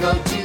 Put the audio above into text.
go to